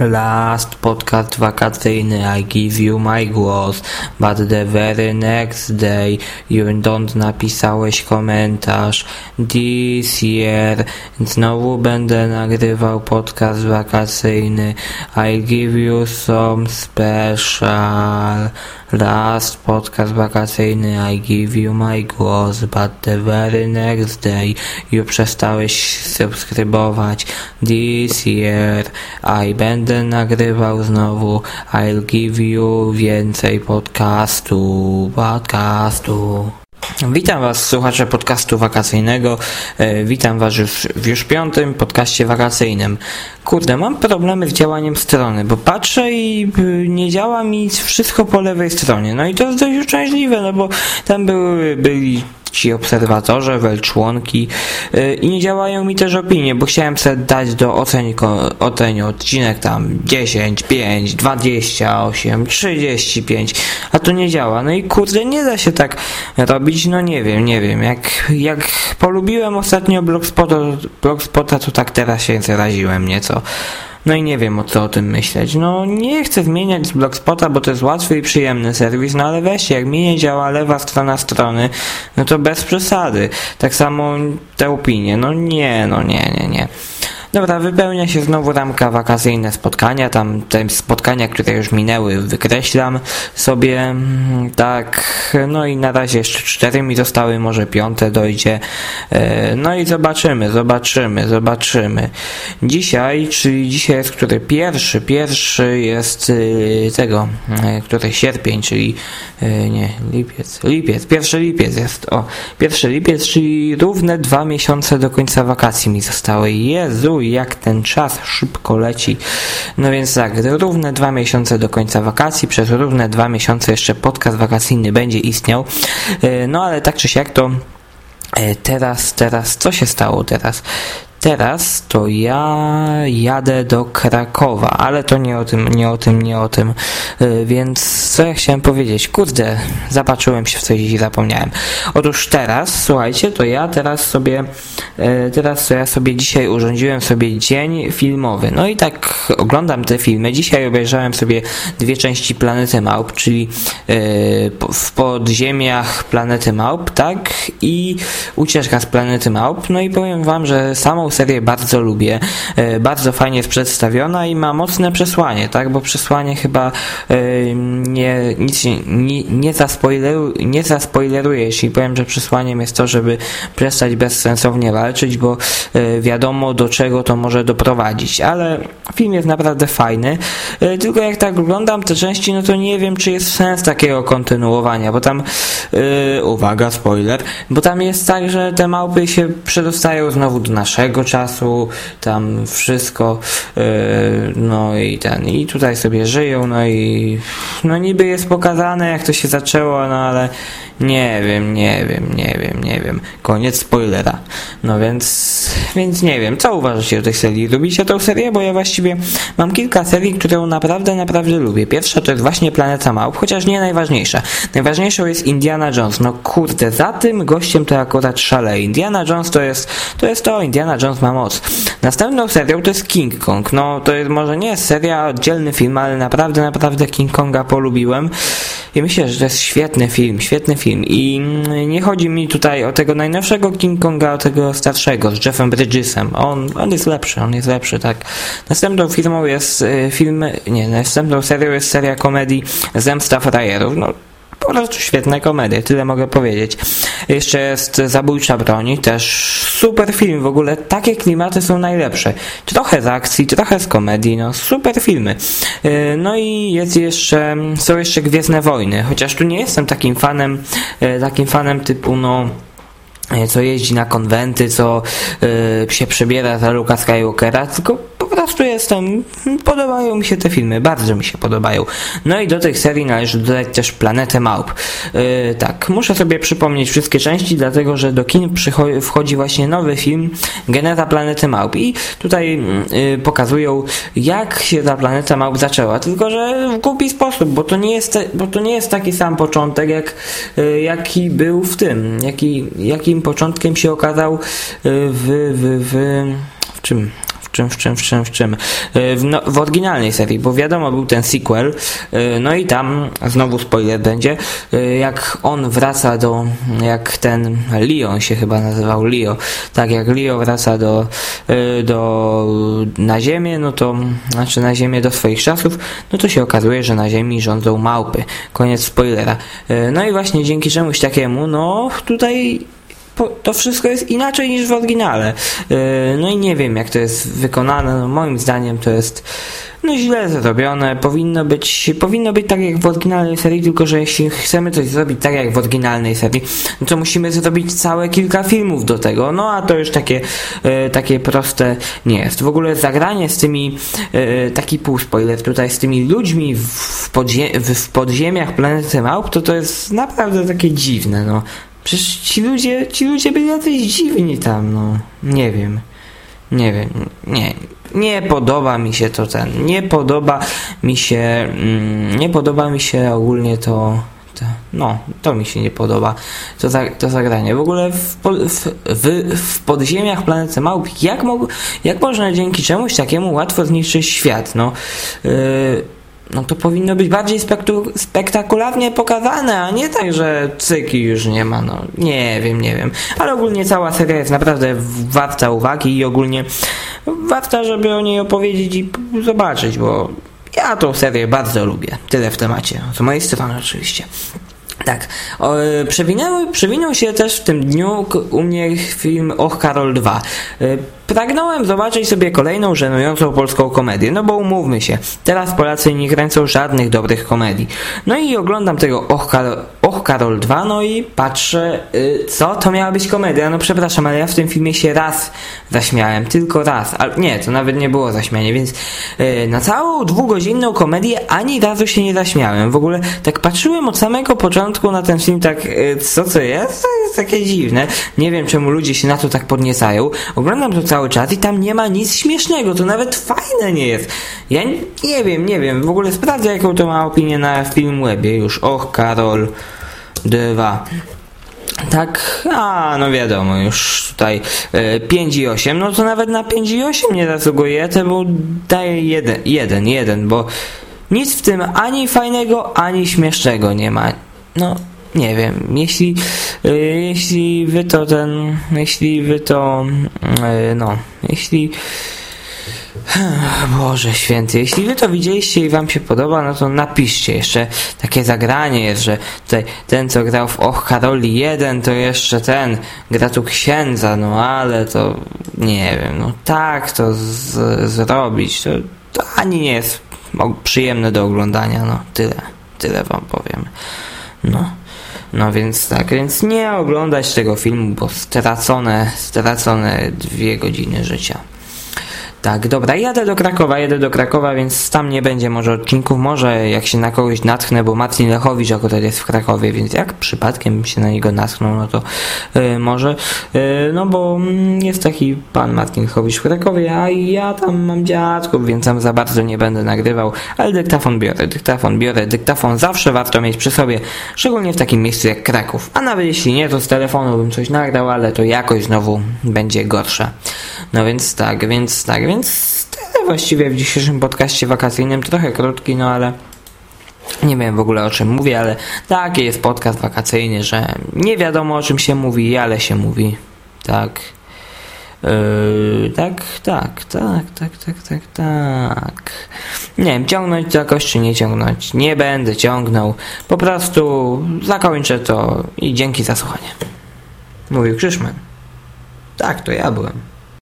Last podcast wakacyjny I give you my głos, but the very next day you don't napisałeś komentarz. This year znowu będę nagrywał podcast wakacyjny I give you some special. Last podcast wakacyjny I give you my głos, but the very next day you przestałeś subskrybować. This year I będę nagrywał znowu. I'll give you więcej podcastu, podcastu. Witam Was, słuchacze podcastu wakacyjnego. E, witam Was już w już piątym podcaście wakacyjnym. Kurde, mam problemy z działaniem strony, bo patrzę i y, nie działa mi wszystko po lewej stronie. No i to jest dość uczęśliwe, no bo tam były, byli ci obserwatorze, welczłonki yy, i nie działają mi też opinie, bo chciałem sobie dać do oceń, oceń odcinek tam 10, 5, 28, 35, a to nie działa. No i kurde, nie da się tak robić, no nie wiem, nie wiem. Jak, jak polubiłem ostatnio Blogspota, Blogspota to tak teraz się zaraziłem nieco. No i nie wiem o co o tym myśleć. No nie chcę zmieniać z Blogspota, bo to jest łatwy i przyjemny serwis, no ale weźcie, jak mi nie działa lewa strona strony, no to bez przesady. Tak samo te opinie, no nie, no nie, nie, nie. Dobra, wypełnia się znowu ramka wakacyjne spotkania, tam te spotkania, które już minęły, wykreślam sobie, mm, tak, no i na razie jeszcze cztery mi zostały, może piąte dojdzie, e, no i zobaczymy, zobaczymy, zobaczymy. Dzisiaj, czyli dzisiaj jest który pierwszy, pierwszy jest y, tego, e, który sierpień, czyli e, nie, lipiec, lipiec, pierwszy lipiec jest, o, pierwszy lipiec, czyli równe dwa miesiące do końca wakacji mi zostały, Jezu, jak ten czas szybko leci. No więc tak, równe dwa miesiące do końca wakacji, przez równe dwa miesiące jeszcze podcast wakacyjny będzie istniał. E, no ale tak czy siak to e, Teraz, teraz, co się stało teraz? Teraz to ja jadę do Krakowa, ale to nie o tym, nie o tym, nie o tym. Yy, więc co ja chciałem powiedzieć? Kurde, zapatrzyłem się w coś i zapomniałem. Otóż teraz, słuchajcie, to ja teraz sobie, yy, teraz to ja sobie dzisiaj urządziłem sobie dzień filmowy. No i tak oglądam te filmy. Dzisiaj obejrzałem sobie dwie części Planety Małp, czyli yy, w podziemiach Planety Małp, tak? I ucieczka z Planety Małp. No i powiem wam, że samą serię bardzo lubię. E, bardzo fajnie jest przedstawiona i ma mocne przesłanie, tak? Bo przesłanie chyba e, nie, nic nie, nie, zaspoileru, nie zaspoileruje, jeśli powiem, że przesłaniem jest to, żeby przestać bezsensownie walczyć, bo e, wiadomo do czego to może doprowadzić. Ale film jest naprawdę fajny. Tylko jak tak oglądam te części, no to nie wiem, czy jest sens takiego kontynuowania, bo tam uwaga, spoiler, bo tam jest tak, że te małpy się przedostają znowu do naszego czasu, tam wszystko, yy, no i ten, i tutaj sobie żyją, no i no niby jest pokazane jak to się zaczęło, no ale nie wiem, nie wiem, nie wiem, nie wiem. Koniec spoilera. No więc, więc nie wiem, co uważacie o tej serii? Lubicie tę serię? Bo ja właściwie mam kilka serii, które naprawdę, naprawdę lubię. Pierwsza to jest właśnie Planeta Małp, chociaż nie najważniejsza. Najważniejszą jest Indiana Jones. No kurde, za tym gościem to akurat szaleje. Indiana Jones to jest, to jest to, Indiana Jones ma moc. Następną serią to jest King Kong. No to jest może nie seria, oddzielny film, ale naprawdę, naprawdę King Konga polubiłem. I myślę, że to jest świetny film, świetny film. I nie chodzi mi tutaj o tego najnowszego King Konga, o tego starszego, z Jeffem Bridgesem. On, on jest lepszy, on jest lepszy, tak. Następną filmą jest y, film, nie, następną serią jest seria komedii Zemsta Frajerów. No, po prostu świetne komedie, tyle mogę powiedzieć. Jeszcze jest Zabójcza Broni, też super film, w ogóle takie klimaty są najlepsze. Trochę z akcji, trochę z komedii, no super filmy. Y, no i jest jeszcze, są jeszcze Gwiezdne Wojny, chociaż tu nie jestem takim fanem, y, takim fanem typu, no y, co jeździ na konwenty, co się przebiera za Luka Skywalkera, tylko prostu jestem, podobają mi się te filmy, bardzo mi się podobają. No i do tej serii należy dodać też Planetę Małp. Yy, tak, muszę sobie przypomnieć wszystkie części, dlatego że do kin wchodzi właśnie nowy film Geneza Planety Małp i tutaj yy, pokazują jak się ta Planeta Małp zaczęła, tylko że w głupi sposób, bo to nie jest, bo to nie jest taki sam początek jak yy, jaki był w tym, jaki, jakim początkiem się okazał yy, w, w, w, w czym? Czym, w czym, w czym, w czym? W, no, w oryginalnej serii, bo wiadomo, był ten sequel, no i tam, znowu spoiler będzie, jak on wraca do, jak ten Leon się chyba nazywał, Leo, tak, jak Leo wraca do, do, na ziemię, no to, znaczy na ziemię do swoich czasów, no to się okazuje, że na ziemi rządzą małpy. Koniec spoilera. No i właśnie dzięki czemuś takiemu, no tutaj to wszystko jest inaczej niż w oryginale. E, no i nie wiem, jak to jest wykonane. No moim zdaniem to jest no źle zrobione. Powinno być, powinno być tak jak w oryginalnej serii, tylko że jeśli chcemy coś zrobić tak jak w oryginalnej serii, no to musimy zrobić całe kilka filmów do tego. No a to już takie, e, takie proste nie jest. W ogóle zagranie z tymi, e, taki pół spoiler tutaj, z tymi ludźmi w, podzie w podziemiach planety Małp, to to jest naprawdę takie dziwne. No. Przecież ci ludzie, ci ludzie byli jacyś dziwni tam, no. Nie wiem. Nie wiem. Nie. Nie podoba mi się to ten. Nie podoba mi się. Mm, nie podoba mi się ogólnie to. to no, to mi się nie podoba. To, za, to zagranie. W ogóle w, w, w, w podziemiach planety Małp, jak, jak można dzięki czemuś takiemu łatwo zniszczyć świat? No. Yy, no to powinno być bardziej spektakularnie pokazane, a nie tak, że cyki już nie ma, no nie wiem, nie wiem. Ale ogólnie cała seria jest naprawdę warta uwagi i ogólnie warta, żeby o niej opowiedzieć i zobaczyć, bo ja tą serię bardzo lubię. Tyle w temacie. Z mojej strony oczywiście. Tak. O, przewinęły, przewinął się też w tym dniu u mnie film Och Karol 2. Pragnąłem zobaczyć sobie kolejną żenującą polską komedię, no bo umówmy się, teraz Polacy nie kręcą żadnych dobrych komedii. No i oglądam tego Och, Och Karol 2, no i patrzę, yy, co? To miała być komedia? No przepraszam, ale ja w tym filmie się raz zaśmiałem, tylko raz. Ale nie, to nawet nie było zaśmianie, więc yy, na całą dwugodzinną komedię ani razu się nie zaśmiałem. W ogóle tak patrzyłem od samego początku na ten film, tak, yy, co co jest? To jest takie dziwne. Nie wiem, czemu ludzie się na to tak podniecają. Oglądam to cały czas i tam nie ma nic śmiesznego, to nawet fajne nie jest. Ja nie wiem, nie wiem, w ogóle sprawdzę jaką to ma opinię na Filmwebie już. Och, Karol 2. Tak, a no wiadomo, już tutaj e, 5 i 8, no to nawet na 5 i 8 nie zasługuje, to bo daje 1, 1, 1, bo nic w tym ani fajnego, ani śmiesznego nie ma. No, nie wiem, jeśli, y, jeśli wy to ten, jeśli wy to, y, no, jeśli, Boże święty, jeśli wy to widzieliście i wam się podoba, no to napiszcie. Jeszcze takie zagranie jest, że tutaj ten, co grał w Och Karoli 1, to jeszcze ten gra tu księdza, no ale to nie wiem, no tak to zrobić, to, to ani nie jest przyjemne do oglądania, no tyle, tyle wam powiem. No. No więc tak, więc nie oglądać tego filmu, bo stracone, stracone dwie godziny życia. Tak, dobra, jadę do Krakowa, jedę do Krakowa, więc tam nie będzie może odcinków, może jak się na kogoś natchnę, bo Martin Lechowicz akurat jest w Krakowie, więc jak przypadkiem się na niego natknął, no to yy, może, yy, no bo yy, jest taki pan Martin Lechowicz w Krakowie, a ja tam mam dziadków, więc tam za bardzo nie będę nagrywał, ale dyktafon biorę, dyktafon biorę, dyktafon zawsze warto mieć przy sobie, szczególnie w takim miejscu jak Kraków, a nawet jeśli nie, to z telefonu bym coś nagrał, ale to jakoś znowu będzie gorsze. No więc tak, więc tak, więc tyle właściwie w dzisiejszym podcaście wakacyjnym, trochę krótki, no ale nie wiem w ogóle o czym mówię, ale taki jest podcast wakacyjny, że nie wiadomo o czym się mówi, ale się mówi. Tak. Yy, tak, tak, tak, tak, tak, tak, tak. Nie wiem, ciągnąć jakoś czy nie ciągnąć. Nie będę ciągnął. Po prostu zakończę to i dzięki za słuchanie. Mówił Krzyszman. Tak, to ja byłem.